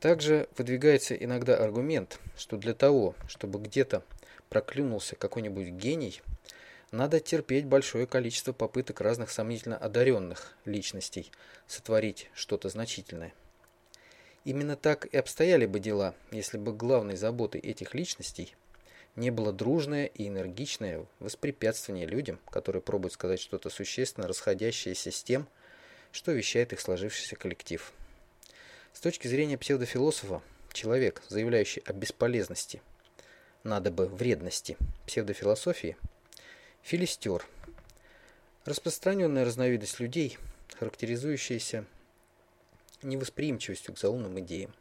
Также выдвигается иногда аргумент, что для того, чтобы где-то проклюнулся какой-нибудь гений, надо терпеть большое количество попыток разных сомнительно одаренных личностей сотворить что-то значительное. Именно так и обстояли бы дела, если бы главной заботой этих личностей не было дружное и энергичное воспрепятствование людям, которые пробуют сказать что-то существенно расходящееся с тем, что вещает их сложившийся коллектив. С точки зрения псевдофилософа, человек, заявляющий о бесполезности, надо бы вредности псевдофилософии, филистер, распространенная разновидность людей, характеризующаяся невосприимчивостью к заумным идеям.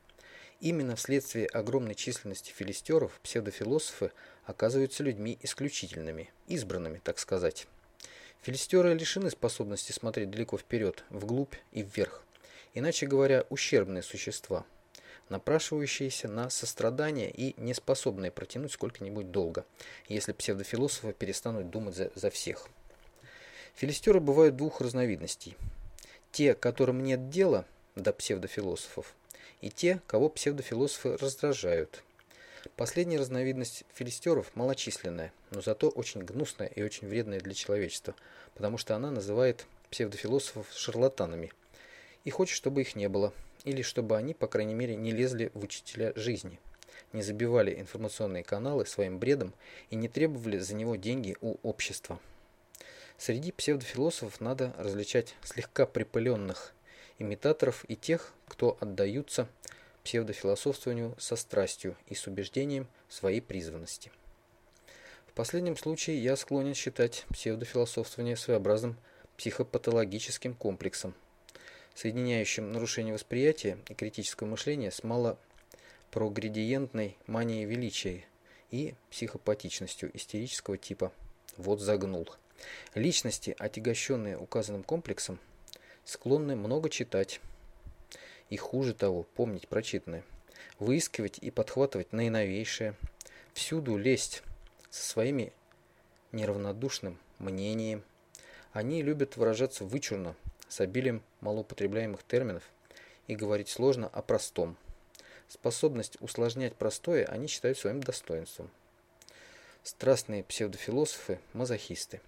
Именно вследствие огромной численности филистеров псевдофилософы оказываются людьми исключительными, избранными, так сказать. Филистеры лишены способности смотреть далеко вперед, вглубь и вверх. Иначе говоря, ущербные существа, напрашивающиеся на сострадание и не способные протянуть сколько-нибудь долго, если псевдофилософы перестанут думать за, за всех. Филистеры бывают двух разновидностей. Те, которым нет дела до псевдофилософов, и те, кого псевдофилософы раздражают. Последняя разновидность филистеров малочисленная, но зато очень гнусная и очень вредная для человечества, потому что она называет псевдофилософов шарлатанами и хочет, чтобы их не было, или чтобы они, по крайней мере, не лезли в учителя жизни, не забивали информационные каналы своим бредом и не требовали за него деньги у общества. Среди псевдофилософов надо различать слегка припыленных имитаторов и тех, кто отдаются псевдофилософствованию со страстью и с убеждением своей призванности. В последнем случае я склонен считать псевдофилософствование своеобразным психопатологическим комплексом, соединяющим нарушение восприятия и критического мышления с малопрогредиентной манией величия и психопатичностью истерического типа «вот загнул». Личности, отягощенные указанным комплексом, склонны много читать и хуже того, помнить прочитанное, выискивать и подхватывать наиновейшее, всюду лезть со своими неравнодушным мнением. Они любят выражаться вычурно, с обилием малоупотребляемых терминов и говорить сложно о простом. Способность усложнять простое они считают своим достоинством. Страстные псевдофилософы – мазохисты.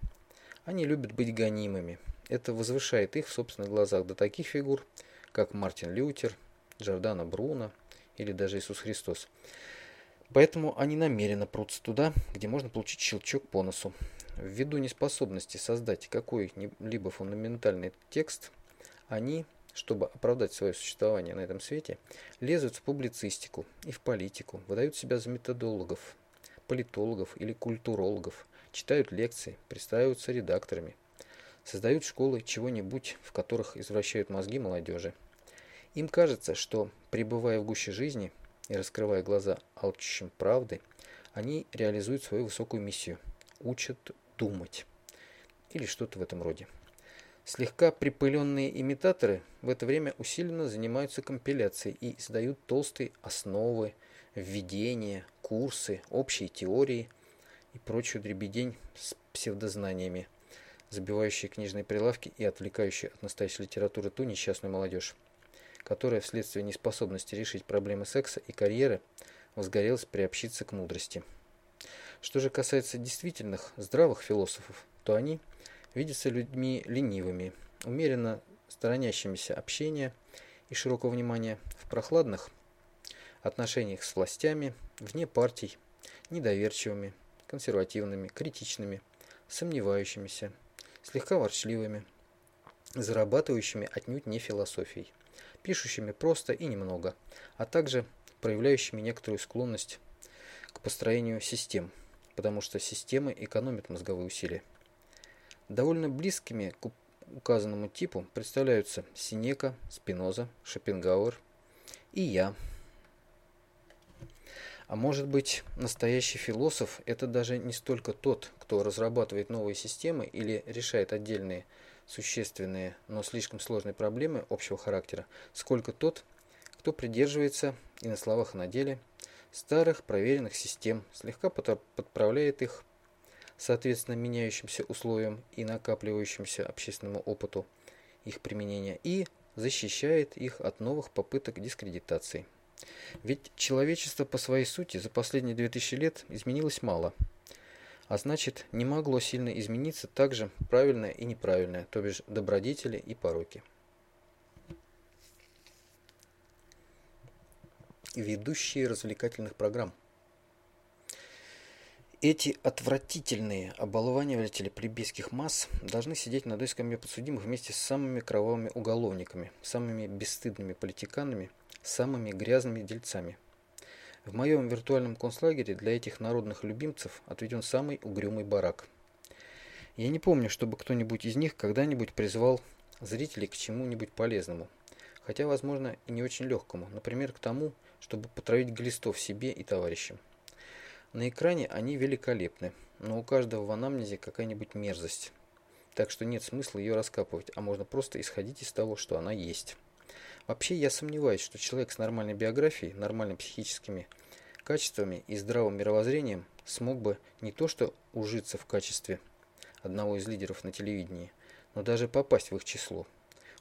Они любят быть гонимыми, это возвышает их в собственных глазах до таких фигур, как Мартин Лютер, Джордано Бруно или даже Иисус Христос. Поэтому они намеренно прутся туда, где можно получить щелчок по носу. Ввиду неспособности создать какой-либо фундаментальный текст, они, чтобы оправдать свое существование на этом свете, лезут в публицистику и в политику, выдают себя за методологов, политологов или культурологов, читают лекции, пристраиваются редакторами, создают школы чего-нибудь, в которых извращают мозги молодежи. Им кажется, что, пребывая в гуще жизни и раскрывая глаза алчущим правды, они реализуют свою высокую миссию – учат думать. Или что-то в этом роде. Слегка припыленные имитаторы в это время усиленно занимаются компиляцией и издают толстые основы, введения, курсы, общие теории и прочую дребедень с псевдознаниями – забивающие книжные прилавки и отвлекающие от настоящей литературы ту несчастную молодежь, которая вследствие неспособности решить проблемы секса и карьеры возгорелась приобщиться к мудрости. Что же касается действительных здравых философов, то они видятся людьми ленивыми, умеренно сторонящимися общения и широкого внимания в прохладных отношениях с властями, вне партий, недоверчивыми, консервативными, критичными, сомневающимися, слегка ворчливыми, зарабатывающими отнюдь не философией, пишущими просто и немного, а также проявляющими некоторую склонность к построению систем, потому что системы экономят мозговые усилия. Довольно близкими к указанному типу представляются Синека, Спиноза, Шопенгауэр и я. А может быть, настоящий философ – это даже не столько тот, кто разрабатывает новые системы или решает отдельные существенные, но слишком сложные проблемы общего характера, сколько тот, кто придерживается и на словах, и на деле старых проверенных систем, слегка подправляет их соответственно меняющимся условиям и накапливающимся общественному опыту их применения и защищает их от новых попыток дискредитации. Ведь человечество по своей сути за последние 2000 лет изменилось мало. А значит, не могло сильно измениться также правильное и неправильное, то бишь добродетели и пороки. Ведущие развлекательных программ. Эти отвратительные оболваниватели плебейских масс должны сидеть на досками подсудимых вместе с самыми кровавыми уголовниками, самыми бесстыдными политиканами, самыми грязными дельцами. В моем виртуальном концлагере для этих народных любимцев отведен самый угрюмый барак. Я не помню, чтобы кто-нибудь из них когда-нибудь призвал зрителей к чему-нибудь полезному, хотя, возможно, и не очень легкому, например, к тому, чтобы потравить глистов себе и товарищам. На экране они великолепны, но у каждого в анамнезе какая-нибудь мерзость. Так что нет смысла ее раскапывать, а можно просто исходить из того, что она есть. Вообще я сомневаюсь, что человек с нормальной биографией, нормальными психическими качествами и здравым мировоззрением смог бы не то что ужиться в качестве одного из лидеров на телевидении, но даже попасть в их число.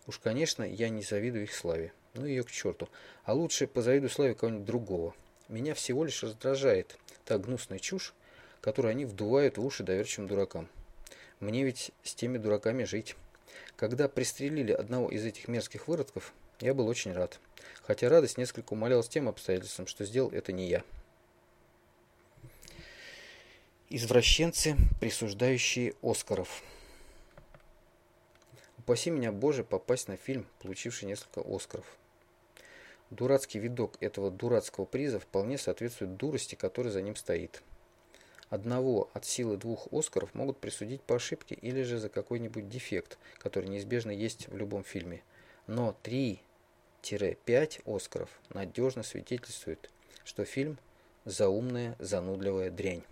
Уж, конечно, я не завидую их славе. Ну ее к черту. А лучше позавидую славе кого-нибудь другого. Меня всего лишь раздражает та гнусная чушь, которую они вдувают в уши доверчивым дуракам. Мне ведь с теми дураками жить. Когда пристрелили одного из этих мерзких выродков, я был очень рад. Хотя радость несколько умалялась тем обстоятельством, что сделал это не я. Извращенцы, присуждающие Оскаров. Упаси меня, Боже, попасть на фильм, получивший несколько Оскаров. Дурацкий видок этого дурацкого приза вполне соответствует дурости, которая за ним стоит. Одного от силы двух Оскаров могут присудить по ошибке или же за какой-нибудь дефект, который неизбежно есть в любом фильме. Но 3-5 Оскаров надежно свидетельствует, что фильм – заумная, занудливая дрянь.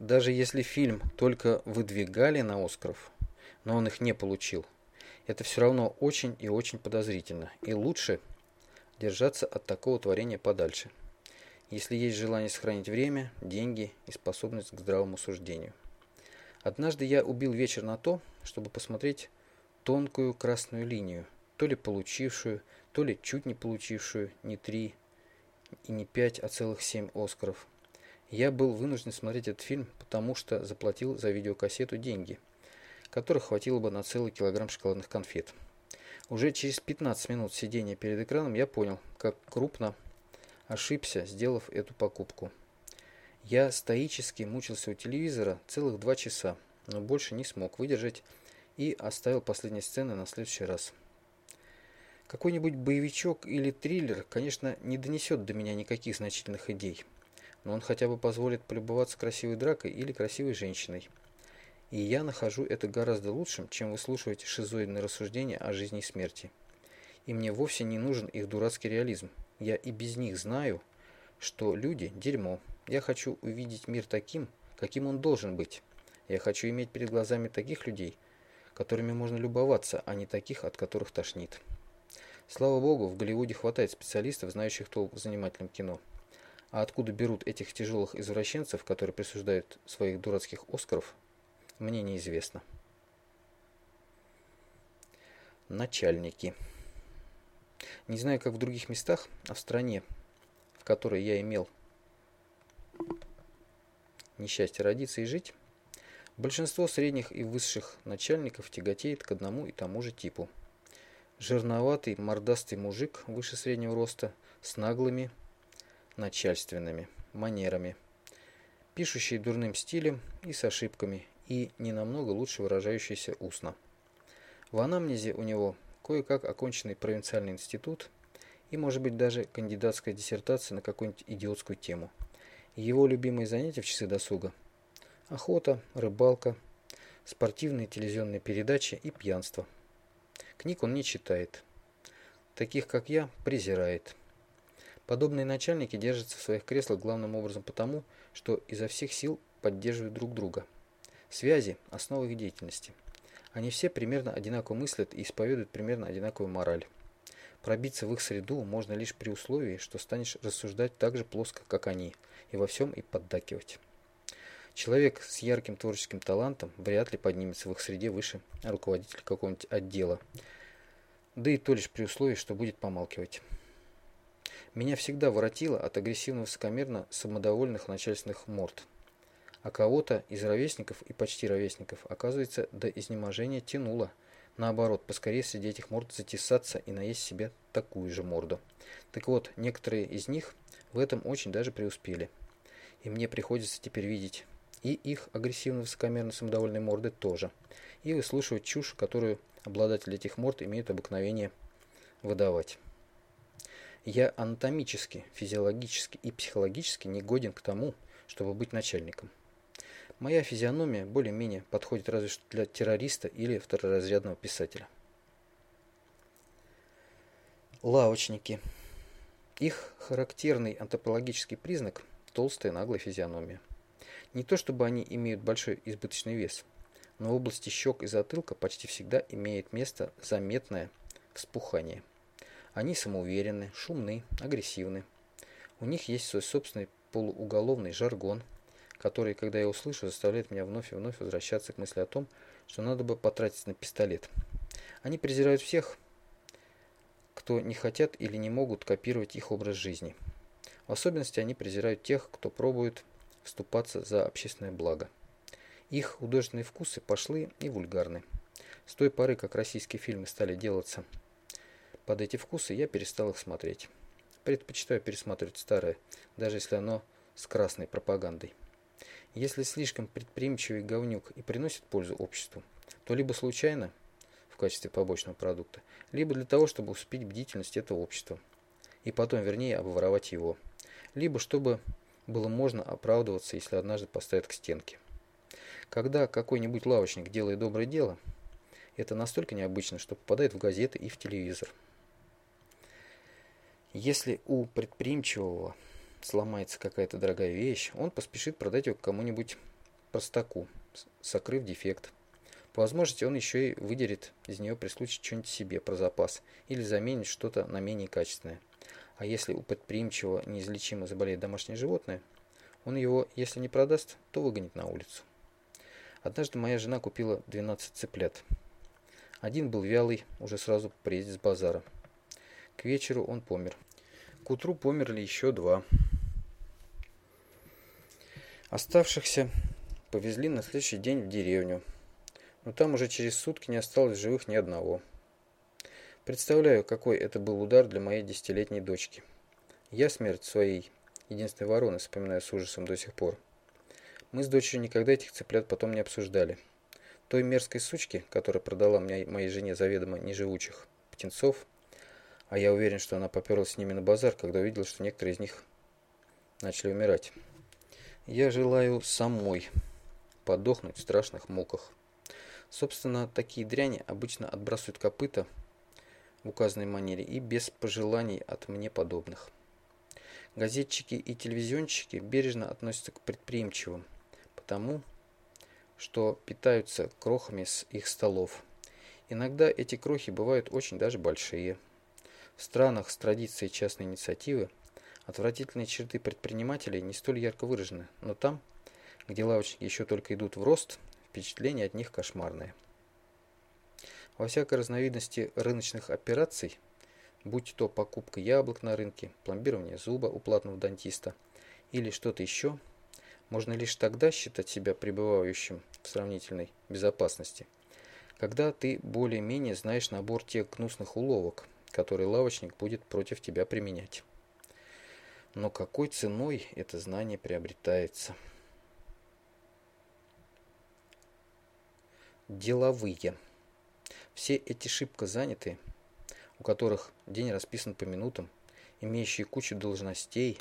Даже если фильм только выдвигали на Оскаров, но он их не получил, это все равно очень и очень подозрительно. И лучше – держаться от такого творения подальше, если есть желание сохранить время, деньги и способность к здравому суждению. Однажды я убил вечер на то, чтобы посмотреть тонкую красную линию, то ли получившую, то ли чуть не получившую не три и не пять, а целых семь Оскаров. Я был вынужден смотреть этот фильм, потому что заплатил за видеокассету деньги, которых хватило бы на целый килограмм шоколадных конфет. Уже через 15 минут сидения перед экраном я понял, как крупно ошибся, сделав эту покупку. Я стоически мучился у телевизора целых два часа, но больше не смог выдержать и оставил последние сцены на следующий раз. Какой-нибудь боевичок или триллер, конечно, не донесет до меня никаких значительных идей, но он хотя бы позволит полюбоваться красивой дракой или красивой женщиной – и я нахожу это гораздо лучшим, чем выслушивать шизоидные рассуждения о жизни и смерти. И мне вовсе не нужен их дурацкий реализм. Я и без них знаю, что люди – дерьмо. Я хочу увидеть мир таким, каким он должен быть. Я хочу иметь перед глазами таких людей, которыми можно любоваться, а не таких, от которых тошнит. Слава богу, в Голливуде хватает специалистов, знающих толк в занимательном кино. А откуда берут этих тяжелых извращенцев, которые присуждают своих дурацких Оскаров – мне неизвестно. Начальники. Не знаю, как в других местах, а в стране, в которой я имел несчастье родиться и жить, большинство средних и высших начальников тяготеет к одному и тому же типу. Жирноватый, мордастый мужик выше среднего роста с наглыми начальственными манерами, пишущий дурным стилем и с ошибками, и не намного лучше выражающийся устно. В анамнезе у него кое-как оконченный провинциальный институт и, может быть, даже кандидатская диссертация на какую-нибудь идиотскую тему. Его любимые занятия в часы досуга – охота, рыбалка, спортивные телевизионные передачи и пьянство. Книг он не читает. Таких, как я, презирает. Подобные начальники держатся в своих креслах главным образом потому, что изо всех сил поддерживают друг друга – Связи – основа их деятельности. Они все примерно одинаково мыслят и исповедуют примерно одинаковую мораль. Пробиться в их среду можно лишь при условии, что станешь рассуждать так же плоско, как они, и во всем и поддакивать. Человек с ярким творческим талантом вряд ли поднимется в их среде выше руководителя какого-нибудь отдела, да и то лишь при условии, что будет помалкивать. Меня всегда воротило от агрессивно-высокомерно самодовольных начальственных морд. А кого-то из ровесников и почти ровесников, оказывается, до изнеможения тянуло. Наоборот, поскорее среди этих морд затесаться и наесть себе такую же морду. Так вот, некоторые из них в этом очень даже преуспели. И мне приходится теперь видеть и их агрессивно-высокомерно самодовольные морды тоже, и выслушивать чушь, которую обладатели этих морд имеют обыкновение выдавать. Я анатомически, физиологически и психологически не годен к тому, чтобы быть начальником. Моя физиономия более-менее подходит разве что для террориста или второразрядного писателя. Лавочники. Их характерный антропологический признак – толстая наглая физиономия. Не то чтобы они имеют большой избыточный вес, но в области щек и затылка почти всегда имеет место заметное вспухание – они самоуверенны, шумны, агрессивны. У них есть свой собственный полууголовный жаргон, который, когда я услышу, заставляет меня вновь и вновь возвращаться к мысли о том, что надо бы потратить на пистолет. Они презирают всех, кто не хотят или не могут копировать их образ жизни. В особенности они презирают тех, кто пробует вступаться за общественное благо. Их художественные вкусы пошлые и вульгарны. С той поры, как российские фильмы стали делаться под эти вкусы я перестал их смотреть. Предпочитаю пересматривать старое, даже если оно с красной пропагандой. Если слишком предприимчивый говнюк и приносит пользу обществу, то либо случайно, в качестве побочного продукта, либо для того, чтобы успеть бдительность этого общества, и потом, вернее, обворовать его, либо чтобы было можно оправдываться, если однажды поставят к стенке. Когда какой-нибудь лавочник делает доброе дело, это настолько необычно, что попадает в газеты и в телевизор. Если у предприимчивого сломается какая-то дорогая вещь, он поспешит продать ее кому-нибудь простаку, сокрыв дефект. По возможности он еще и выдерет из нее при случае что-нибудь себе про запас или заменит что-то на менее качественное. А если у предприимчивого неизлечимо заболеет домашнее животное, он его, если не продаст, то выгонит на улицу. Однажды моя жена купила 12 цыплят. Один был вялый, уже сразу приедет с базара. К вечеру он помер. К утру померли еще два. Оставшихся повезли на следующий день в деревню, но там уже через сутки не осталось живых ни одного. Представляю, какой это был удар для моей десятилетней дочки. Я смерть своей единственной вороны вспоминаю с ужасом до сих пор. Мы с дочерью никогда этих цыплят потом не обсуждали. Той мерзкой сучки, которая продала мне, моей жене заведомо неживучих птенцов, а я уверен, что она поперлась с ними на базар, когда увидела, что некоторые из них начали умирать. Я желаю самой подохнуть в страшных муках. Собственно, такие дряни обычно отбрасывают копыта в указанной манере и без пожеланий от мне подобных. Газетчики и телевизионщики бережно относятся к предприимчивым, потому что питаются крохами с их столов. Иногда эти крохи бывают очень даже большие. В странах с традицией частной инициативы отвратительные черты предпринимателей не столь ярко выражены, но там, где лавочники еще только идут в рост, впечатление от них кошмарное. Во всякой разновидности рыночных операций, будь то покупка яблок на рынке, пломбирование зуба у платного дантиста или что-то еще, можно лишь тогда считать себя пребывающим в сравнительной безопасности, когда ты более-менее знаешь набор тех гнусных уловок, который лавочник будет против тебя применять. Но какой ценой это знание приобретается? Деловые. Все эти шибко занятые, у которых день расписан по минутам, имеющие кучу должностей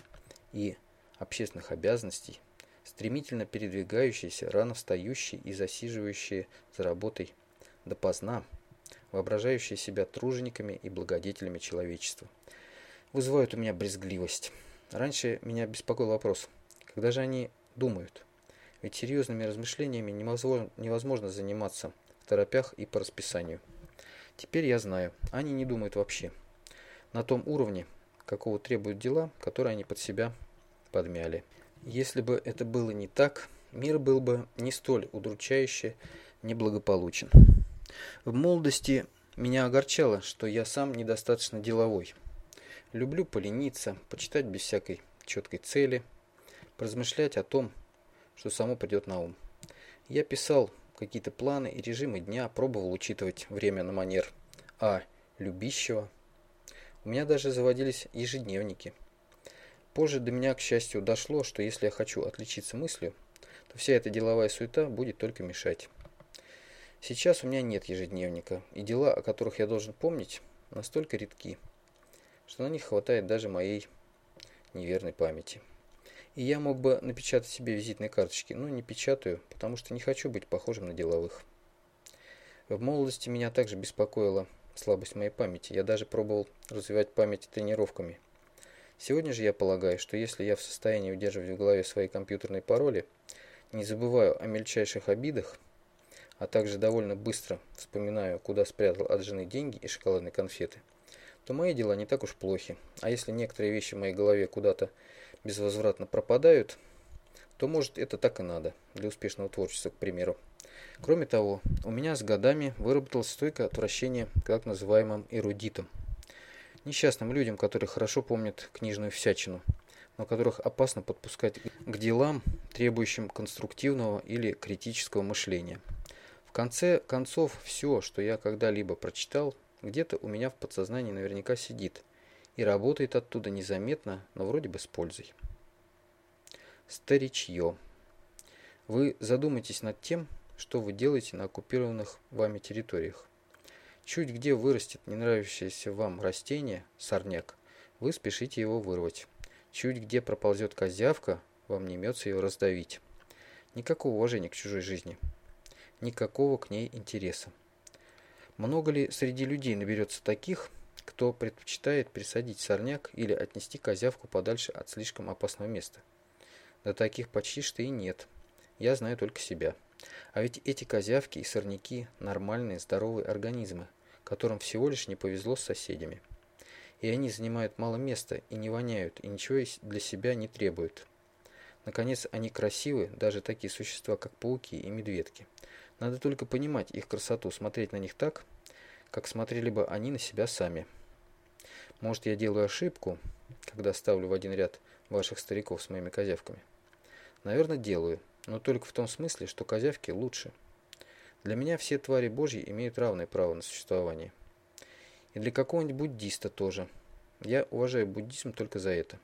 и общественных обязанностей, стремительно передвигающиеся, рано встающие и засиживающие за работой допоздна – воображающие себя тружениками и благодетелями человечества. Вызывают у меня брезгливость. Раньше меня беспокоил вопрос, когда же они думают? Ведь серьезными размышлениями невозможно, невозможно заниматься в торопях и по расписанию. Теперь я знаю, они не думают вообще. На том уровне, какого требуют дела, которые они под себя подмяли. Если бы это было не так, мир был бы не столь удручающе неблагополучен. В молодости меня огорчало, что я сам недостаточно деловой. Люблю полениться, почитать без всякой четкой цели, поразмышлять о том, что само придет на ум. Я писал какие-то планы и режимы дня, пробовал учитывать время на манер А. Любищего. У меня даже заводились ежедневники. Позже до меня, к счастью, дошло, что если я хочу отличиться мыслью, то вся эта деловая суета будет только мешать. Сейчас у меня нет ежедневника, и дела, о которых я должен помнить, настолько редки, что на них хватает даже моей неверной памяти. И я мог бы напечатать себе визитные карточки, но не печатаю, потому что не хочу быть похожим на деловых. В молодости меня также беспокоила слабость моей памяти. Я даже пробовал развивать память тренировками. Сегодня же я полагаю, что если я в состоянии удерживать в голове свои компьютерные пароли, не забываю о мельчайших обидах, а также довольно быстро вспоминаю, куда спрятал от жены деньги и шоколадные конфеты, то мои дела не так уж плохи. А если некоторые вещи в моей голове куда-то безвозвратно пропадают, то может это так и надо, для успешного творчества, к примеру. Кроме того, у меня с годами выработалось стойкое отвращение к так называемым эрудитам. Несчастным людям, которые хорошо помнят книжную всячину, но которых опасно подпускать к делам, требующим конструктивного или критического мышления. В конце концов, все, что я когда-либо прочитал, где-то у меня в подсознании наверняка сидит – и работает оттуда незаметно, но вроде бы с пользой. Старичье. Вы задумайтесь над тем, что вы делаете на оккупированных вами территориях. Чуть где вырастет не нравящееся вам растение, сорняк, вы спешите его вырвать. Чуть где проползет козявка, вам не мется ее раздавить. Никакого уважения к чужой жизни. Никакого к ней интереса. Много ли среди людей наберется таких, кто предпочитает присадить сорняк или отнести козявку подальше от слишком опасного места. Да таких почти что и нет. Я знаю только себя. А ведь эти козявки и сорняки – нормальные, здоровые организмы, которым всего лишь не повезло с соседями. И они занимают мало места и не воняют, и ничего для себя не требуют. Наконец, они красивы, даже такие существа, как пауки и медведки. Надо только понимать их красоту, смотреть на них так, как смотрели бы они на себя сами. Может, я делаю ошибку, когда ставлю в один ряд ваших стариков с моими козявками? Наверное, делаю, но только в том смысле, что козявки лучше. Для меня все твари Божьи имеют равное право на существование. И для какого-нибудь буддиста тоже. Я уважаю буддизм только за это.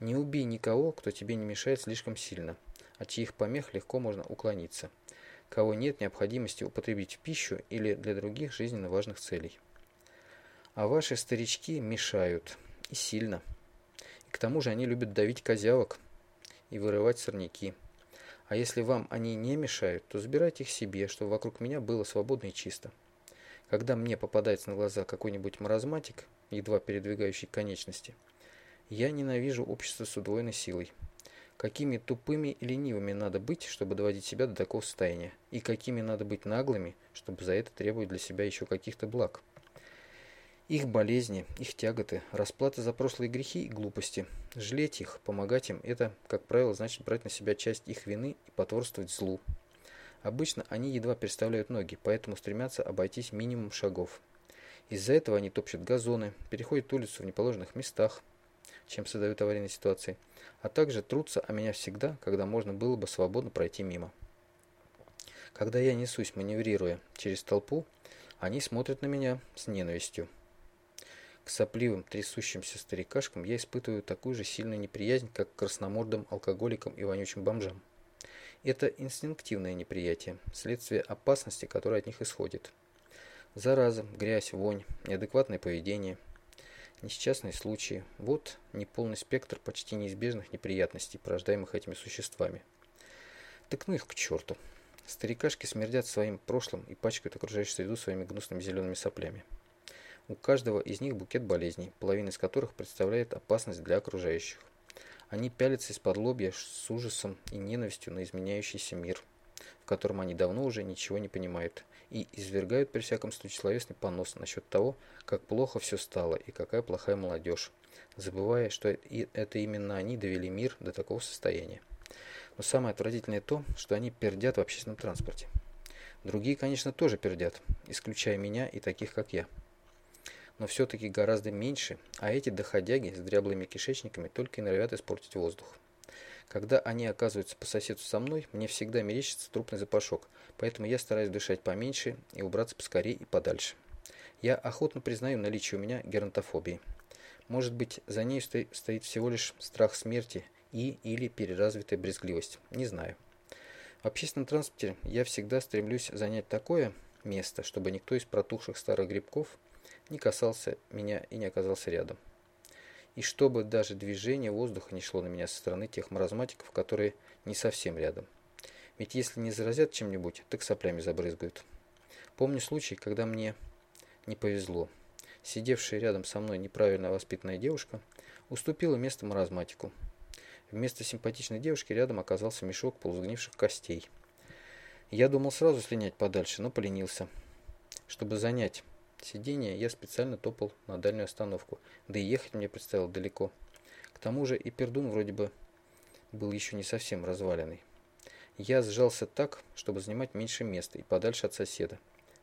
Не убей никого, кто тебе не мешает слишком сильно, от чьих помех легко можно уклониться кого нет необходимости употребить в пищу или для других жизненно важных целей. А ваши старички мешают. И сильно. И к тому же они любят давить козявок и вырывать сорняки. А если вам они не мешают, то забирайте их себе, чтобы вокруг меня было свободно и чисто. Когда мне попадается на глаза какой-нибудь маразматик, едва передвигающий конечности, я ненавижу общество с удвоенной силой. Какими тупыми и ленивыми надо быть, чтобы доводить себя до такого состояния? И какими надо быть наглыми, чтобы за это требовать для себя еще каких-то благ? Их болезни, их тяготы, расплата за прошлые грехи и глупости. Жалеть их, помогать им – это, как правило, значит брать на себя часть их вины и потворствовать злу. Обычно они едва переставляют ноги, поэтому стремятся обойтись минимум шагов. Из-за этого они топчут газоны, переходят улицу в неположенных местах, чем создают аварийные ситуации, а также трутся о меня всегда, когда можно было бы свободно пройти мимо. Когда я несусь, маневрируя через толпу, они смотрят на меня с ненавистью. К сопливым, трясущимся старикашкам я испытываю такую же сильную неприязнь, как к красномордым алкоголикам и вонючим бомжам. Это инстинктивное неприятие, следствие опасности, которая от них исходит. Зараза, грязь, вонь, неадекватное поведение – Несчастные случаи. Вот неполный спектр почти неизбежных неприятностей, порождаемых этими существами. Так ну их к черту. Старикашки смердят своим прошлым и пачкают окружающую среду своими гнусными зелеными соплями. У каждого из них букет болезней, половина из которых представляет опасность для окружающих. Они пялятся из-под лобья с ужасом и ненавистью на изменяющийся мир, в котором они давно уже ничего не понимают, и извергают при всяком случае словесный понос насчет того, как плохо все стало и какая плохая молодежь, забывая, что это именно они довели мир до такого состояния. Но самое отвратительное то, что они пердят в общественном транспорте. Другие, конечно, тоже пердят, исключая меня и таких, как я. но все-таки гораздо меньше, а эти доходяги с дряблыми кишечниками только и норовят испортить воздух. Когда они оказываются по соседству со мной, мне всегда мерещится трупный запашок, поэтому я стараюсь дышать поменьше и убраться поскорее и подальше. Я охотно признаю наличие у меня геронтофобии. Может быть, за ней стоит всего лишь страх смерти и или переразвитая брезгливость. Не знаю. В общественном транспорте я всегда стремлюсь занять такое место, чтобы никто из протухших старых грибков не касался меня и не оказался рядом. И чтобы даже движение воздуха не шло на меня со стороны тех маразматиков, которые не совсем рядом. Ведь если не заразят чем-нибудь, так соплями забрызгают. Помню случай, когда мне не повезло. Сидевшая рядом со мной неправильно воспитанная девушка уступила место маразматику. Вместо симпатичной девушки рядом оказался мешок полузгнивших костей. Я думал сразу слинять подальше, но поленился. Чтобы занять сиденье, я специально топал на дальнюю остановку, да и ехать мне предстояло далеко. К тому же и пердун вроде бы был еще не совсем разваленный. Я сжался так, чтобы занимать меньше места и подальше от соседа.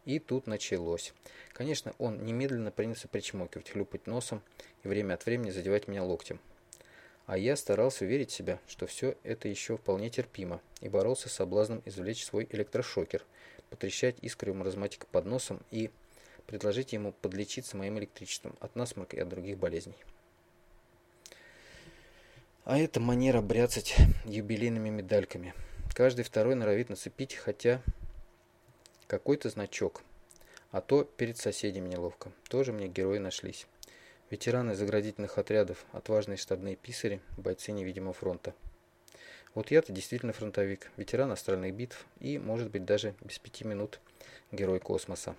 И тут началось. Конечно, он немедленно принялся причмокивать, хлюпать носом и время от времени задевать меня локтем. А я старался уверить себя, что все это еще вполне терпимо, и боролся с соблазном извлечь свой электрошокер, потрещать искрой маразматика под носом и предложить ему подлечиться моим электричеством от насморка и от других болезней. А это манера бряцать юбилейными медальками. Каждый второй норовит нацепить хотя какой-то значок, а то перед соседями неловко. Тоже мне герои нашлись. Ветераны заградительных отрядов, отважные штабные писари, бойцы невидимого фронта. Вот я-то действительно фронтовик, ветеран астральных битв и, может быть, даже без пяти минут герой космоса.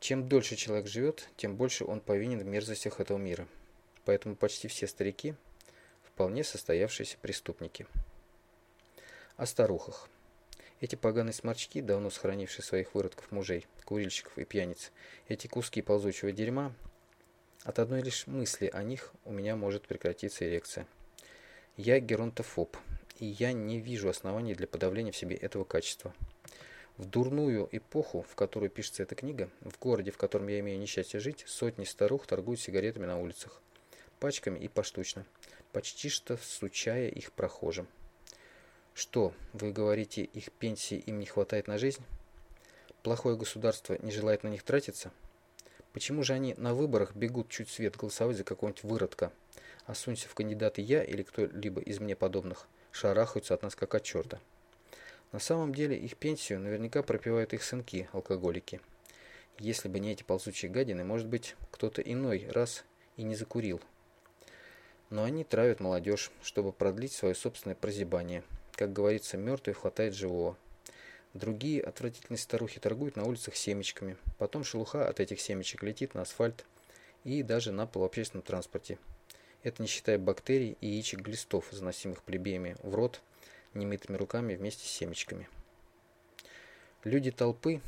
Чем дольше человек живет, тем больше он повинен в мерзостях этого мира. Поэтому почти все старики – вполне состоявшиеся преступники. О старухах. Эти поганые сморчки, давно сохранившие своих выродков мужей, курильщиков и пьяниц, эти куски ползучего дерьма – от одной лишь мысли о них у меня может прекратиться эрекция. Я геронтофоб, и я не вижу оснований для подавления в себе этого качества. В дурную эпоху, в которую пишется эта книга, в городе, в котором я имею несчастье жить, сотни старух торгуют сигаретами на улицах. Пачками и поштучно, почти что всучая их прохожим. Что, вы говорите, их пенсии им не хватает на жизнь? Плохое государство не желает на них тратиться? Почему же они на выборах бегут чуть свет голосовать за какого-нибудь выродка? А сунься в кандидаты я или кто-либо из мне подобных, шарахаются от нас как от черта. На самом деле их пенсию наверняка пропивают их сынки, алкоголики. Если бы не эти ползучие гадины, может быть, кто-то иной раз и не закурил. Но они травят молодежь, чтобы продлить свое собственное прозябание. Как говорится, мертвый хватает живого. Другие отвратительные старухи торгуют на улицах семечками. Потом шелуха от этих семечек летит на асфальт и даже на пол в общественном транспорте. Это не считая бактерий и яичек глистов, заносимых плебеями в рот немытыми руками вместе с семечками. Люди толпы,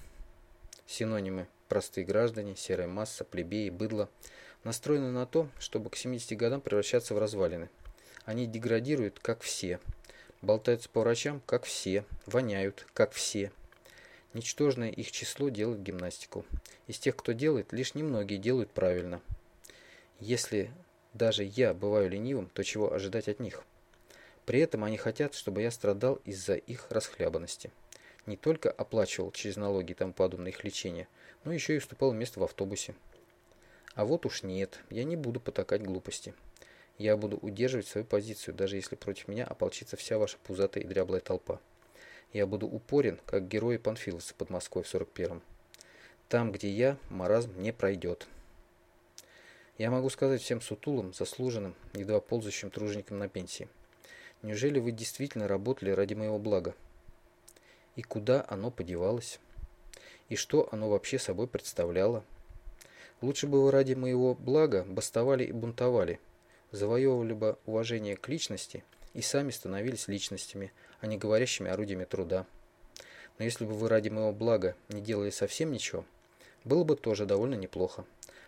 синонимы простые граждане, серая масса, плебеи, быдло, настроены на то, чтобы к 70 годам превращаться в развалины. Они деградируют, как все – болтаются по врачам, как все, воняют, как все. Ничтожное их число делает гимнастику. Из тех, кто делает, лишь немногие делают правильно. Если даже я бываю ленивым, то чего ожидать от них? При этом они хотят, чтобы я страдал из-за их расхлябанности. Не только оплачивал через налоги и тому подобное их лечение, но еще и уступал место в автобусе. А вот уж нет, я не буду потакать глупости. Я буду удерживать свою позицию, даже если против меня ополчится вся ваша пузатая и дряблая толпа. Я буду упорен, как герои панфиловцы под Москвой в 41-м. Там, где я, маразм не пройдет. Я могу сказать всем сутулым, заслуженным, едва ползающим труженикам на пенсии. Неужели вы действительно работали ради моего блага? И куда оно подевалось? И что оно вообще собой представляло? Лучше бы вы ради моего блага бастовали и бунтовали – завоевывали бы уважение к личности и сами становились личностями, а не говорящими орудиями труда. Но если бы вы ради моего блага не делали совсем ничего, было бы тоже довольно неплохо.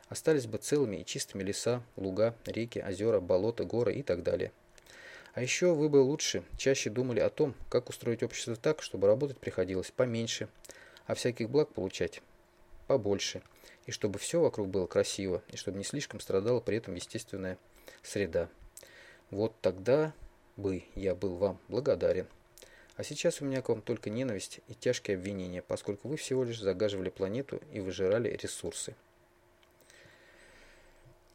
Остались бы целыми и чистыми леса, луга, реки, озера, болота, горы и так далее. А еще вы бы лучше, чаще думали о том, как устроить общество так, чтобы работать приходилось поменьше, а всяких благ получать побольше, и чтобы все вокруг было красиво, и чтобы не слишком страдала при этом естественная среда. Вот тогда бы я был вам благодарен. А сейчас у меня к вам только ненависть и тяжкие обвинения, поскольку вы всего лишь загаживали планету и выжирали ресурсы.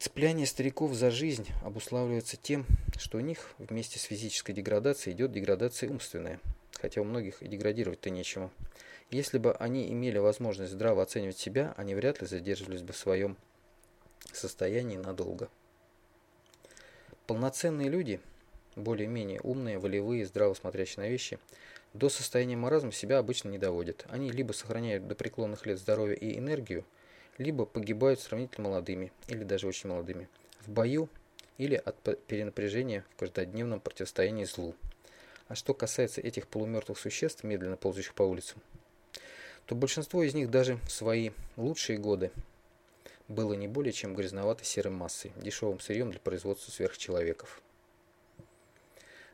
Цепляние стариков за жизнь обуславливается тем, что у них вместе с физической деградацией идет деградация умственная, хотя у многих и деградировать-то нечего. Если бы они имели возможность здраво оценивать себя, они вряд ли задерживались бы в своем состоянии надолго. Полноценные люди, более-менее умные, волевые, здраво смотрящие на вещи, до состояния маразма себя обычно не доводят. Они либо сохраняют до преклонных лет здоровье и энергию, либо погибают сравнительно молодыми, или даже очень молодыми, в бою или от перенапряжения в каждодневном противостоянии злу. А что касается этих полумертвых существ, медленно ползущих по улицам, то большинство из них даже в свои лучшие годы было не более чем грязноватой серой массой, дешевым сырьем для производства сверхчеловеков.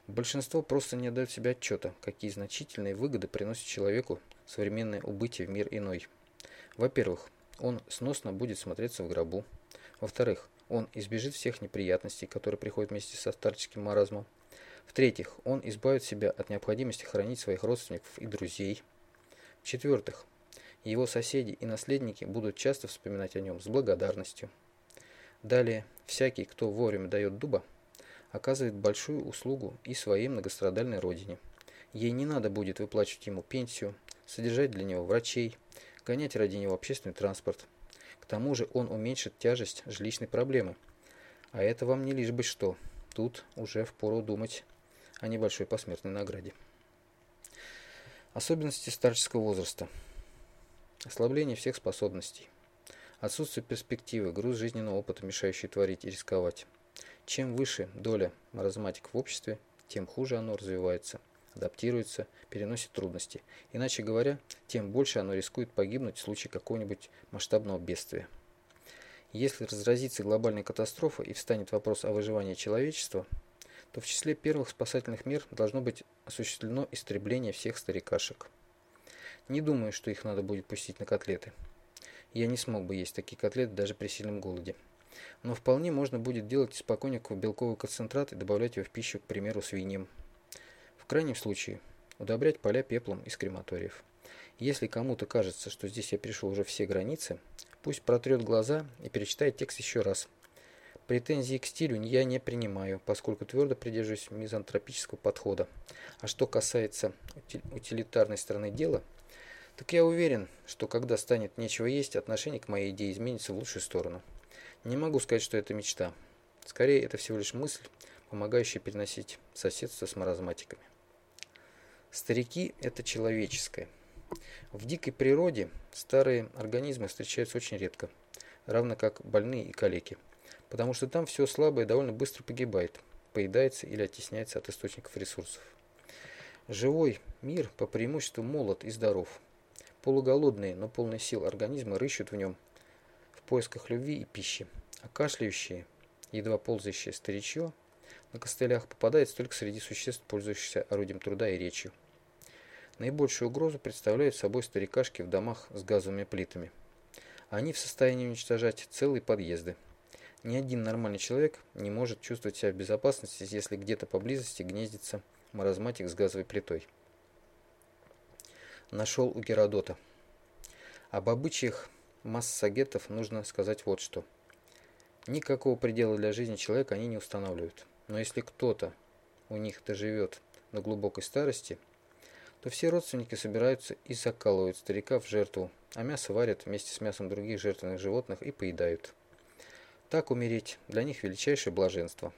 Большинство просто не отдает себе отчета, какие значительные выгоды приносит человеку современное убытие в мир иной. Во-первых, он сносно будет смотреться в гробу. Во-вторых, он избежит всех неприятностей, которые приходят вместе со старческим маразмом. В-третьих, он избавит себя от необходимости хранить своих родственников и друзей. В-четвертых, его соседи и наследники будут часто вспоминать о нем с благодарностью. Далее, всякий, кто вовремя дает дуба, оказывает большую услугу и своей многострадальной родине. Ей не надо будет выплачивать ему пенсию, содержать для него врачей, гонять ради него общественный транспорт. К тому же он уменьшит тяжесть жилищной проблемы. А это вам не лишь бы что. Тут уже впору думать о небольшой посмертной награде. Особенности старческого возраста. Ослабление всех способностей. Отсутствие перспективы, груз жизненного опыта, мешающий творить и рисковать. Чем выше доля маразматик в обществе, тем хуже оно развивается адаптируется, переносит трудности. Иначе говоря, тем больше оно рискует погибнуть в случае какого-нибудь масштабного бедствия. Если разразится глобальная катастрофа и встанет вопрос о выживании человечества, то в числе первых спасательных мер должно быть осуществлено истребление всех старикашек. Не думаю, что их надо будет пустить на котлеты. Я не смог бы есть такие котлеты даже при сильном голоде. Но вполне можно будет делать из спокойников белковый концентрат и добавлять его в пищу, к примеру, свиньям. В крайнем случае, удобрять поля пеплом из крематориев. Если кому-то кажется, что здесь я перешел уже все границы, пусть протрет глаза и перечитает текст еще раз. Претензии к стилю я не принимаю, поскольку твердо придерживаюсь мизантропического подхода. А что касается утилитарной стороны дела, так я уверен, что когда станет нечего есть, отношение к моей идее изменится в лучшую сторону. Не могу сказать, что это мечта. Скорее, это всего лишь мысль, помогающая переносить соседство с маразматиками. Старики – это человеческое. В дикой природе старые организмы встречаются очень редко, равно как больные и калеки, потому что там все слабое довольно быстро погибает, поедается или оттесняется от источников ресурсов. Живой мир по преимуществу молод и здоров. Полуголодные, но полные сил организмы рыщут в нем в поисках любви и пищи, а кашляющие, едва ползающие старичье на костылях попадается только среди существ, пользующихся орудием труда и речью. Наибольшую угрозу представляют собой старикашки в домах с газовыми плитами. Они в состоянии уничтожать целые подъезды. Ни один нормальный человек не может чувствовать себя в безопасности, если где-то поблизости гнездится маразматик с газовой плитой. Нашел у Геродота. Об обычаях массагетов нужно сказать вот что. Никакого предела для жизни человека они не устанавливают. Но если кто-то у них доживет до глубокой старости – то все родственники собираются и закалывают старика в жертву, а мясо варят вместе с мясом других жертвенных животных и поедают. Так умереть для них величайшее блаженство.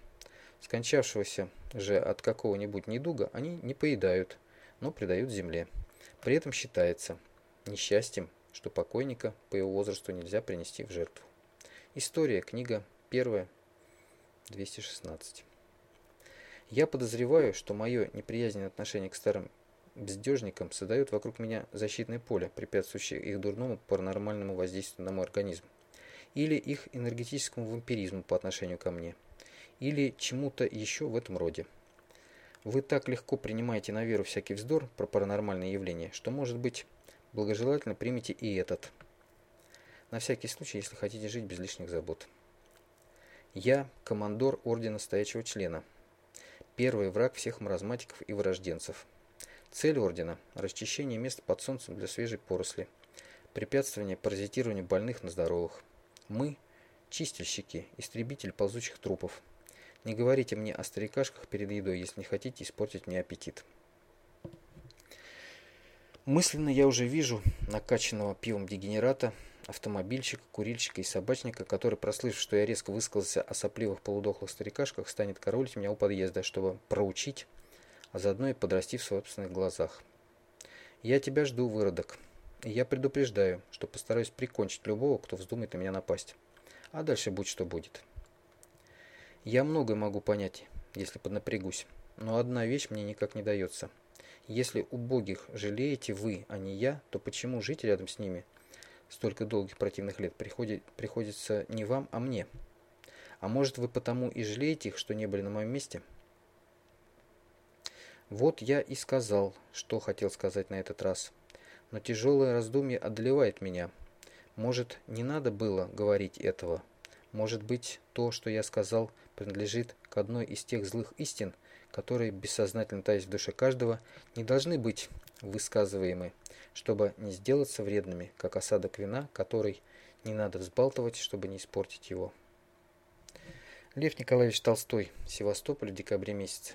Скончавшегося же от какого-нибудь недуга они не поедают, но предают земле. При этом считается несчастьем, что покойника по его возрасту нельзя принести в жертву. История, книга 1, 216. Я подозреваю, что мое неприязненное отношение к старым бездежникам создают вокруг меня защитное поле, препятствующее их дурному паранормальному воздействию на мой организм, или их энергетическому вампиризму по отношению ко мне, или чему-то еще в этом роде. Вы так легко принимаете на веру всякий вздор про паранормальные явления, что, может быть, благожелательно примите и этот. На всякий случай, если хотите жить без лишних забот. Я – командор Ордена Стоячего Члена. Первый враг всех маразматиков и вырожденцев. Цель Ордена – расчищение мест под солнцем для свежей поросли, препятствование паразитированию больных на здоровых. Мы – чистильщики, истребитель ползучих трупов. Не говорите мне о старикашках перед едой, если не хотите испортить мне аппетит. Мысленно я уже вижу накачанного пивом дегенерата, автомобильщика, курильщика и собачника, который, прослышав, что я резко высказался о сопливых полудохлых старикашках, станет королить меня у подъезда, чтобы проучить, а заодно и подрасти в собственных глазах. Я тебя жду, выродок. И я предупреждаю, что постараюсь прикончить любого, кто вздумает на меня напасть. А дальше будь что будет. Я многое могу понять, если поднапрягусь, но одна вещь мне никак не дается – если убогих жалеете вы, а не я, то почему жить рядом с ними столько долгих противных лет приходит, приходится не вам, а мне? А может вы потому и жалеете их, что не были на моем месте? Вот я и сказал, что хотел сказать на этот раз. Но тяжелое раздумье одолевает меня. Может, не надо было говорить этого? Может быть, то, что я сказал, принадлежит к одной из тех злых истин, которые, бессознательно таясь в душе каждого, не должны быть высказываемы, чтобы не сделаться вредными, как осадок вина, который не надо взбалтывать, чтобы не испортить его. Лев Николаевич Толстой. Севастополь в декабре месяце.